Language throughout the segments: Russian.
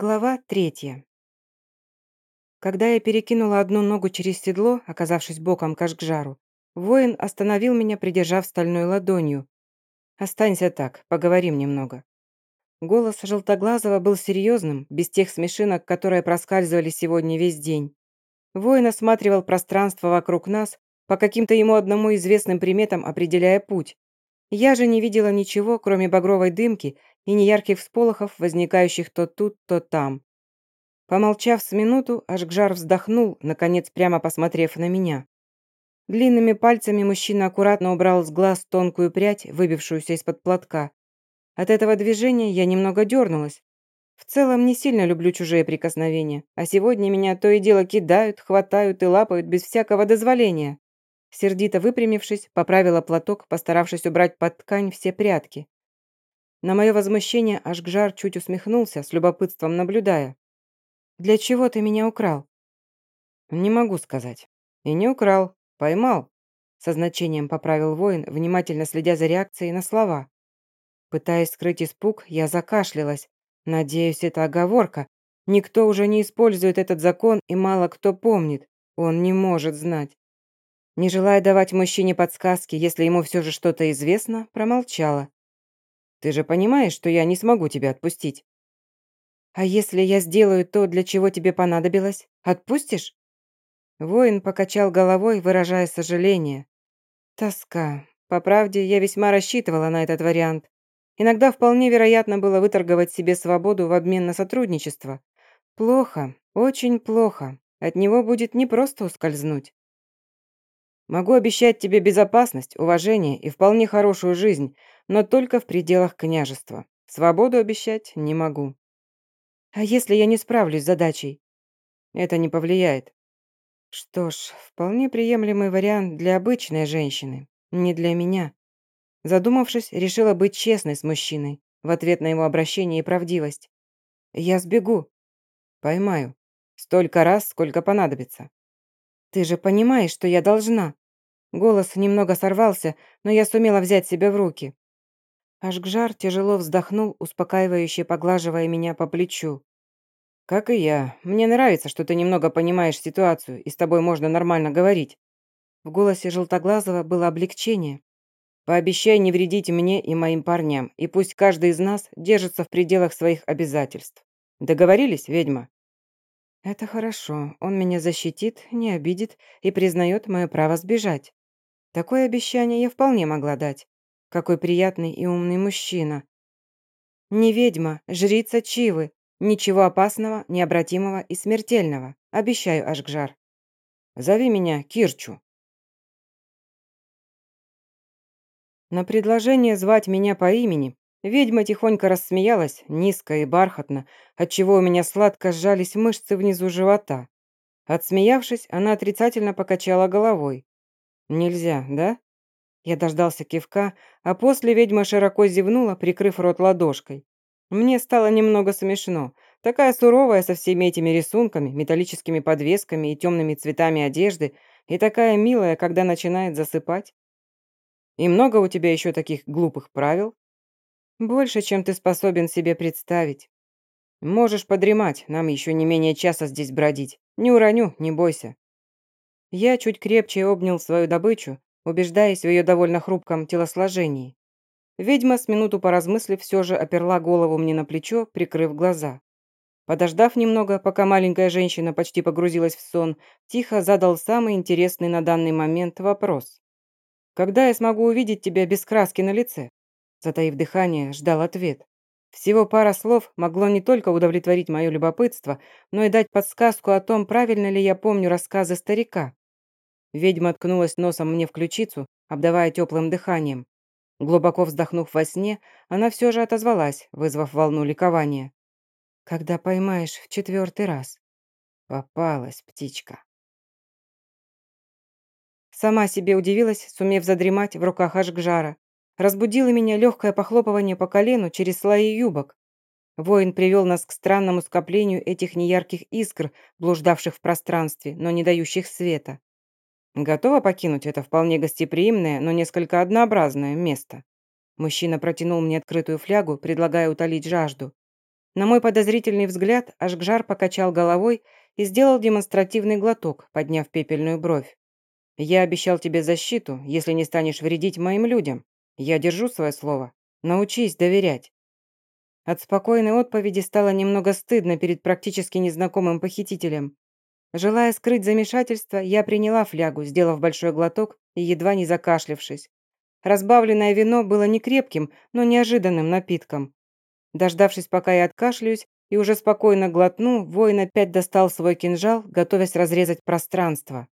Глава третья. Когда я перекинула одну ногу через седло, оказавшись боком к Ашгжару, воин остановил меня, придержав стальной ладонью. «Останься так, поговорим немного». Голос Желтоглазого был серьезным, без тех смешинок, которые проскальзывали сегодня весь день. Воин осматривал пространство вокруг нас, по каким-то ему одному известным приметам определяя путь. Я же не видела ничего, кроме багровой дымки и неярких всполохов, возникающих то тут, то там. Помолчав с минуту, Ашгжар вздохнул, наконец прямо посмотрев на меня. Длинными пальцами мужчина аккуратно убрал с глаз тонкую прядь, выбившуюся из-под платка. От этого движения я немного дернулась. В целом не сильно люблю чужие прикосновения, а сегодня меня то и дело кидают, хватают и лапают без всякого дозволения. Сердито выпрямившись, поправила платок, постаравшись убрать под ткань все прятки. На мое возмущение Ашгжар чуть усмехнулся, с любопытством наблюдая. «Для чего ты меня украл?» «Не могу сказать. И не украл. Поймал». Со значением поправил воин, внимательно следя за реакцией на слова. Пытаясь скрыть испуг, я закашлялась. Надеюсь, это оговорка. Никто уже не использует этот закон, и мало кто помнит. Он не может знать. Не желая давать мужчине подсказки, если ему все же что-то известно, промолчала. Ты же понимаешь, что я не смогу тебя отпустить. А если я сделаю то, для чего тебе понадобилось, отпустишь? Воин покачал головой, выражая сожаление. Тоска. По правде, я весьма рассчитывала на этот вариант. Иногда вполне вероятно было выторговать себе свободу в обмен на сотрудничество. Плохо, очень плохо. От него будет непросто ускользнуть. Могу обещать тебе безопасность, уважение и вполне хорошую жизнь, но только в пределах княжества. Свободу обещать не могу. А если я не справлюсь с задачей? Это не повлияет. Что ж, вполне приемлемый вариант для обычной женщины, не для меня. Задумавшись, решила быть честной с мужчиной в ответ на его обращение и правдивость. Я сбегу. Поймаю. Столько раз, сколько понадобится. Ты же понимаешь, что я должна. Голос немного сорвался, но я сумела взять себя в руки. Ашгжар тяжело вздохнул, успокаивающе поглаживая меня по плечу. «Как и я. Мне нравится, что ты немного понимаешь ситуацию, и с тобой можно нормально говорить». В голосе Желтоглазого было облегчение. «Пообещай не вредить мне и моим парням, и пусть каждый из нас держится в пределах своих обязательств. Договорились, ведьма?» «Это хорошо. Он меня защитит, не обидит и признает мое право сбежать. Такое обещание я вполне могла дать. Какой приятный и умный мужчина. Не ведьма, жрица Чивы. Ничего опасного, необратимого и смертельного. Обещаю, Ашгжар. Зови меня Кирчу. На предложение звать меня по имени ведьма тихонько рассмеялась, низко и бархатно, отчего у меня сладко сжались мышцы внизу живота. Отсмеявшись, она отрицательно покачала головой. «Нельзя, да?» Я дождался кивка, а после ведьма широко зевнула, прикрыв рот ладошкой. Мне стало немного смешно. Такая суровая со всеми этими рисунками, металлическими подвесками и темными цветами одежды, и такая милая, когда начинает засыпать. И много у тебя еще таких глупых правил? Больше, чем ты способен себе представить. Можешь подремать, нам еще не менее часа здесь бродить. Не уроню, не бойся. Я чуть крепче обнял свою добычу, убеждаясь в ее довольно хрупком телосложении. Ведьма, с минуту поразмыслив, все же оперла голову мне на плечо, прикрыв глаза. Подождав немного, пока маленькая женщина почти погрузилась в сон, тихо задал самый интересный на данный момент вопрос. «Когда я смогу увидеть тебя без краски на лице?» Затаив дыхание, ждал ответ. Всего пара слов могло не только удовлетворить мое любопытство, но и дать подсказку о том, правильно ли я помню рассказы старика. Ведьма ткнулась носом мне в ключицу, обдавая теплым дыханием. Глубоко вздохнув во сне, она все же отозвалась, вызвав волну ликования. «Когда поймаешь в четвертый раз?» «Попалась, птичка». Сама себе удивилась, сумев задремать в руках Ашгжара. Разбудило меня легкое похлопывание по колену через слои юбок. Воин привел нас к странному скоплению этих неярких искр, блуждавших в пространстве, но не дающих света. Готова покинуть это вполне гостеприимное, но несколько однообразное место. Мужчина протянул мне открытую флягу, предлагая утолить жажду. На мой подозрительный взгляд Ашгжар покачал головой и сделал демонстративный глоток, подняв пепельную бровь. «Я обещал тебе защиту, если не станешь вредить моим людям. Я держу свое слово. Научись доверять». От спокойной отповеди стало немного стыдно перед практически незнакомым похитителем. Желая скрыть замешательство, я приняла флягу, сделав большой глоток и едва не закашлявшись. Разбавленное вино было не крепким, но неожиданным напитком. Дождавшись, пока я откашляюсь, и уже спокойно глотну, воин опять достал свой кинжал, готовясь разрезать пространство.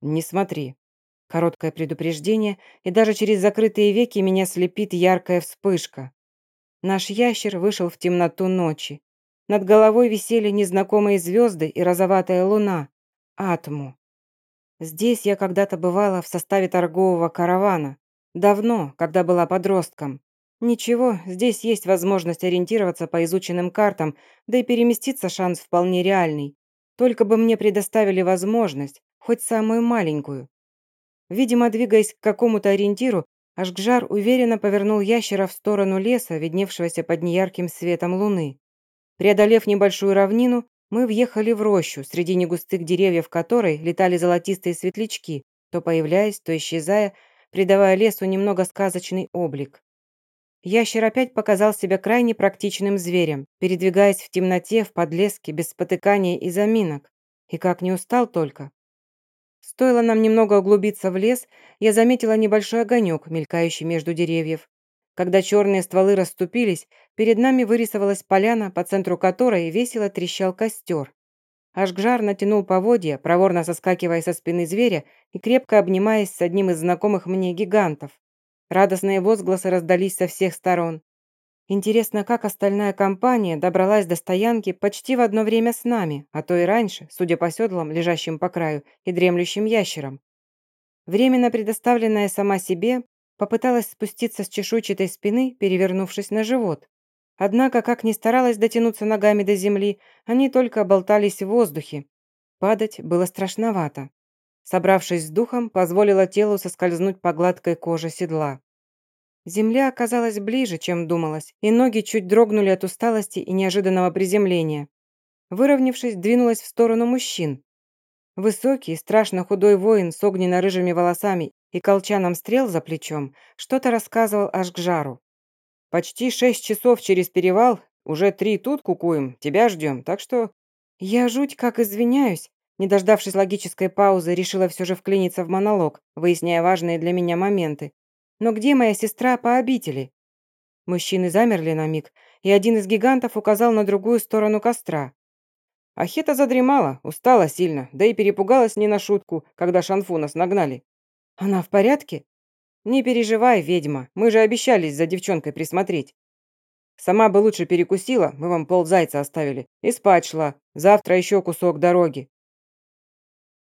«Не смотри». Короткое предупреждение, и даже через закрытые веки меня слепит яркая вспышка. Наш ящер вышел в темноту ночи. Над головой висели незнакомые звезды и розоватая луна. Атму. Здесь я когда-то бывала в составе торгового каравана. Давно, когда была подростком. Ничего, здесь есть возможность ориентироваться по изученным картам, да и переместиться шанс вполне реальный. Только бы мне предоставили возможность, хоть самую маленькую. Видимо, двигаясь к какому-то ориентиру, Ашгжар уверенно повернул ящера в сторону леса, видневшегося под неярким светом луны. Преодолев небольшую равнину, мы въехали в рощу, среди негустых деревьев которой летали золотистые светлячки, то появляясь, то исчезая, придавая лесу немного сказочный облик. Ящер опять показал себя крайне практичным зверем, передвигаясь в темноте, в подлеске, без спотыкания и заминок. И как не устал только. Стоило нам немного углубиться в лес, я заметила небольшой огонек, мелькающий между деревьев. Когда черные стволы расступились, перед нами вырисовалась поляна, по центру которой весело трещал костер. Ашгжар натянул поводья, проворно соскакивая со спины зверя и крепко обнимаясь с одним из знакомых мне гигантов. Радостные возгласы раздались со всех сторон. Интересно, как остальная компания добралась до стоянки почти в одно время с нами, а то и раньше, судя по седлам, лежащим по краю, и дремлющим ящерам. Временно предоставленная сама себе, попыталась спуститься с чешуйчатой спины, перевернувшись на живот. Однако, как ни старалась дотянуться ногами до земли, они только болтались в воздухе. Падать было страшновато. Собравшись с духом, позволила телу соскользнуть по гладкой коже седла. Земля оказалась ближе, чем думалось, и ноги чуть дрогнули от усталости и неожиданного приземления. Выровнявшись, двинулась в сторону мужчин. Высокий, страшно худой воин с огненно-рыжими волосами и колчаном стрел за плечом что-то рассказывал аж к жару. «Почти шесть часов через перевал, уже три тут кукуем, тебя ждем, так что...» «Я жуть как извиняюсь», не дождавшись логической паузы, решила все же вклиниться в монолог, выясняя важные для меня моменты. «Но где моя сестра по обители?» Мужчины замерли на миг, и один из гигантов указал на другую сторону костра. Ахета задремала, устала сильно, да и перепугалась не на шутку, когда Шанфу нас нагнали. «Она в порядке?» «Не переживай, ведьма, мы же обещались за девчонкой присмотреть. Сама бы лучше перекусила, мы вам ползайца оставили, и спать шла. Завтра еще кусок дороги.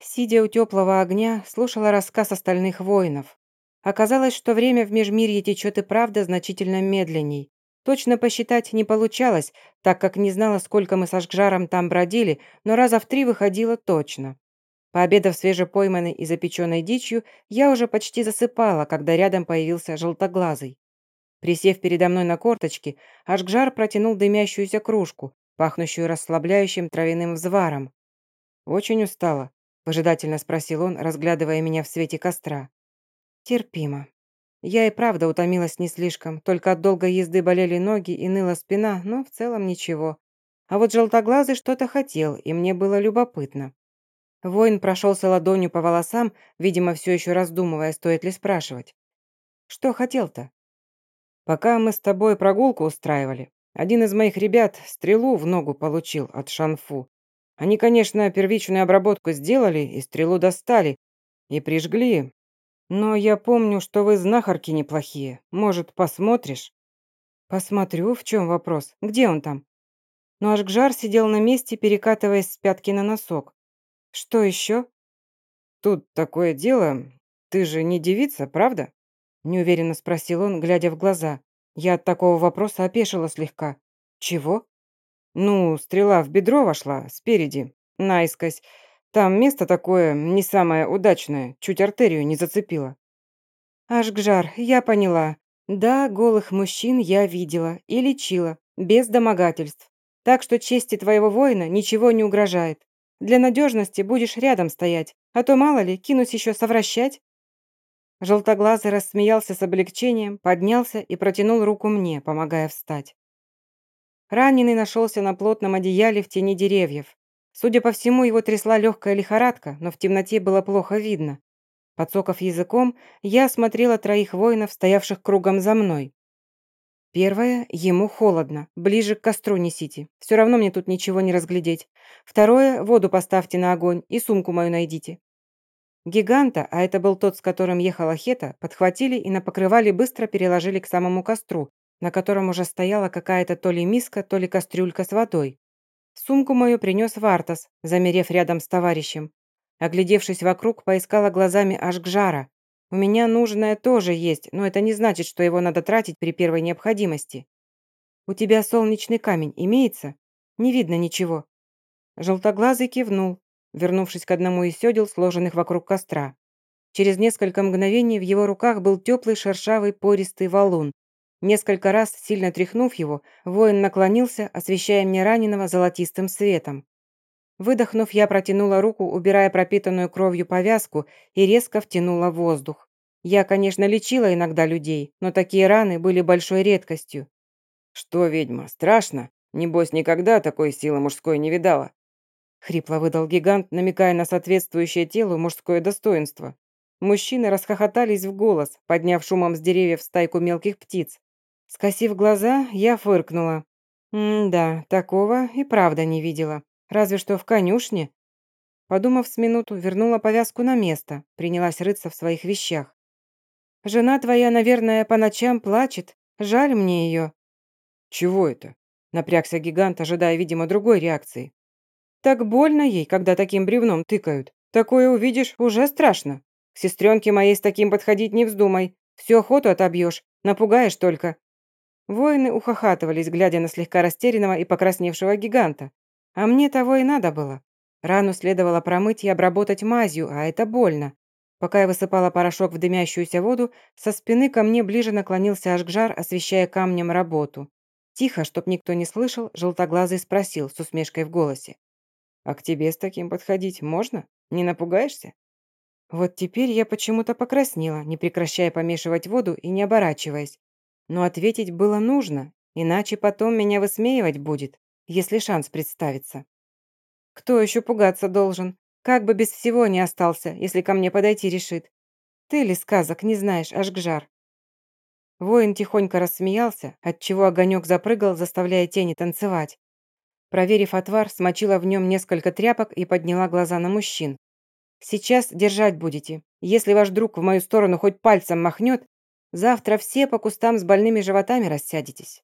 Сидя у теплого огня, слушала рассказ остальных воинов. Оказалось, что время в Межмирье течет и правда значительно медленней. Точно посчитать не получалось, так как не знала, сколько мы со Жгжаром там бродили, но раза в три выходило точно. Пообедав свежепойманной и запеченной дичью, я уже почти засыпала, когда рядом появился желтоглазый. Присев передо мной на корточки, Ашгжар протянул дымящуюся кружку, пахнущую расслабляющим травяным взваром. «Очень устала», Выжидательно спросил он, разглядывая меня в свете костра. Терпимо. Я и правда утомилась не слишком, только от долгой езды болели ноги и ныла спина, но в целом ничего. А вот желтоглазый что-то хотел, и мне было любопытно. Воин прошелся ладонью по волосам, видимо, все еще раздумывая, стоит ли спрашивать. «Что хотел-то?» «Пока мы с тобой прогулку устраивали, один из моих ребят стрелу в ногу получил от Шанфу. Они, конечно, первичную обработку сделали и стрелу достали, и прижгли. Но я помню, что вы знахарки неплохие. Может, посмотришь?» «Посмотрю, в чем вопрос. Где он там?» Но Ашгжар сидел на месте, перекатываясь с пятки на носок. «Что еще?» «Тут такое дело. Ты же не девица, правда?» Неуверенно спросил он, глядя в глаза. Я от такого вопроса опешила слегка. «Чего?» Ну, стрела в бедро вошла, спереди, наискось. Там место такое не самое удачное, чуть артерию не зацепило. Ашгжар, я поняла. Да, голых мужчин я видела и лечила, без домогательств. Так что чести твоего воина ничего не угрожает. Для надежности будешь рядом стоять, а то, мало ли, кинусь еще совращать». Желтоглазый рассмеялся с облегчением, поднялся и протянул руку мне, помогая встать. Раненый нашелся на плотном одеяле в тени деревьев. Судя по всему, его трясла легкая лихорадка, но в темноте было плохо видно. Подсоков языком, я осмотрела троих воинов, стоявших кругом за мной. Первое, ему холодно. Ближе к костру несите. Все равно мне тут ничего не разглядеть. Второе, воду поставьте на огонь и сумку мою найдите. Гиганта, а это был тот, с которым ехала Хета, подхватили и на покрывале быстро переложили к самому костру, на котором уже стояла какая-то то ли миска, то ли кастрюлька с водой. Сумку мою принес Вартас, замерев рядом с товарищем. Оглядевшись вокруг, поискала глазами аж к жара. У меня нужное тоже есть, но это не значит, что его надо тратить при первой необходимости. У тебя солнечный камень имеется? Не видно ничего. Желтоглазый кивнул, вернувшись к одному из седел, сложенных вокруг костра. Через несколько мгновений в его руках был теплый шершавый пористый валун. Несколько раз, сильно тряхнув его, воин наклонился, освещая мне раненого золотистым светом. Выдохнув, я протянула руку, убирая пропитанную кровью повязку, и резко втянула воздух. Я, конечно, лечила иногда людей, но такие раны были большой редкостью. «Что, ведьма, страшно? Небось, никогда такой силы мужской не видала?» Хрипло выдал гигант, намекая на соответствующее телу мужское достоинство. Мужчины расхохотались в голос, подняв шумом с деревьев стайку мелких птиц. Скосив глаза, я фыркнула. «М-да, такого и правда не видела. Разве что в конюшне. Подумав с минуту, вернула повязку на место, принялась рыться в своих вещах. «Жена твоя, наверное, по ночам плачет. Жаль мне ее». «Чего это?» Напрягся гигант, ожидая, видимо, другой реакции. «Так больно ей, когда таким бревном тыкают. Такое увидишь, уже страшно. К сестренке моей с таким подходить не вздумай. Всю охоту отобьешь, напугаешь только». Воины ухахатывались, глядя на слегка растерянного и покрасневшего гиганта. А мне того и надо было. Рану следовало промыть и обработать мазью, а это больно. Пока я высыпала порошок в дымящуюся воду, со спины ко мне ближе наклонился Ашгжар, освещая камнем работу. Тихо, чтоб никто не слышал, желтоглазый спросил с усмешкой в голосе. «А к тебе с таким подходить можно? Не напугаешься?» Вот теперь я почему-то покраснела, не прекращая помешивать воду и не оборачиваясь. Но ответить было нужно, иначе потом меня высмеивать будет если шанс представится. Кто еще пугаться должен? Как бы без всего не остался, если ко мне подойти решит. Ты ли сказок не знаешь, аж к жар. Воин тихонько рассмеялся, отчего огонек запрыгал, заставляя тени танцевать. Проверив отвар, смочила в нем несколько тряпок и подняла глаза на мужчин. «Сейчас держать будете. Если ваш друг в мою сторону хоть пальцем махнет, завтра все по кустам с больными животами рассядетесь».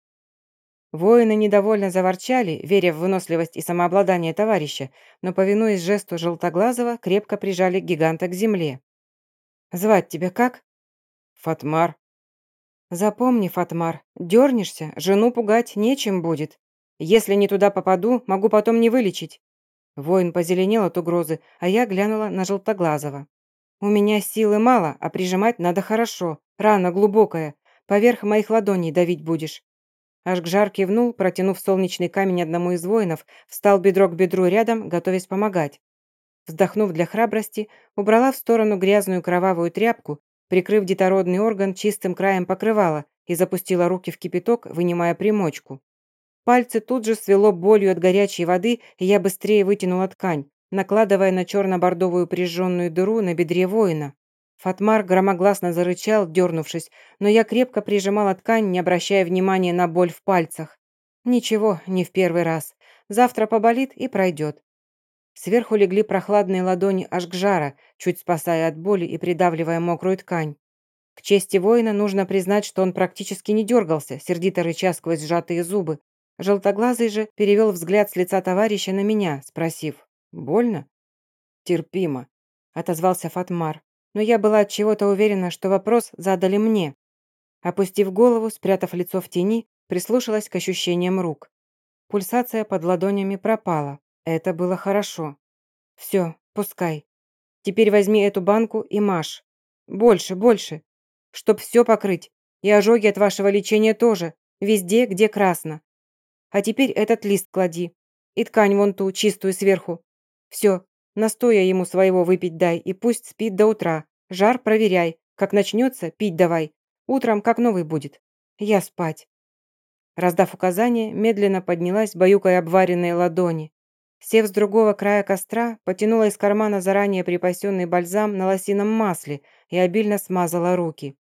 Воины недовольно заворчали, веря в выносливость и самообладание товарища, но, повинуясь жесту Желтоглазого, крепко прижали гиганта к земле. «Звать тебя как?» «Фатмар». «Запомни, Фатмар, дернешься, жену пугать нечем будет. Если не туда попаду, могу потом не вылечить». Воин позеленел от угрозы, а я глянула на Желтоглазого. «У меня силы мало, а прижимать надо хорошо. Рана глубокая. Поверх моих ладоней давить будешь. Ашгжар кивнул, протянув солнечный камень одному из воинов, встал бедро к бедру рядом, готовясь помогать. Вздохнув для храбрости, убрала в сторону грязную кровавую тряпку, прикрыв детородный орган чистым краем покрывала и запустила руки в кипяток, вынимая примочку. Пальцы тут же свело болью от горячей воды, и я быстрее вытянула ткань, накладывая на черно-бордовую прижженную дыру на бедре воина. Фатмар громогласно зарычал, дернувшись, но я крепко прижимала ткань, не обращая внимания на боль в пальцах. Ничего, не в первый раз. Завтра поболит и пройдет. Сверху легли прохладные ладони аж к жара, чуть спасая от боли и придавливая мокрую ткань. К чести воина нужно признать, что он практически не дергался, сердито рыча сквозь сжатые зубы. Желтоглазый же перевел взгляд с лица товарища на меня, спросив «Больно?» «Терпимо», — отозвался Фатмар но я была от чего-то уверена, что вопрос задали мне. Опустив голову, спрятав лицо в тени, прислушалась к ощущениям рук. Пульсация под ладонями пропала. Это было хорошо. Все, пускай. Теперь возьми эту банку и маш. Больше, больше. Чтоб все покрыть. И ожоги от вашего лечения тоже. Везде, где красно. А теперь этот лист клади. И ткань вон ту, чистую, сверху. Все, настоя ему своего выпить дай, и пусть спит до утра. Жар проверяй. Как начнется, пить давай. Утром как новый будет. Я спать. Раздав указание, медленно поднялась, баюкая обваренные ладони. Сев с другого края костра, потянула из кармана заранее припасенный бальзам на лосином масле и обильно смазала руки.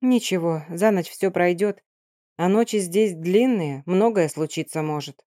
Ничего, за ночь все пройдет, а ночи здесь длинные, многое случиться может.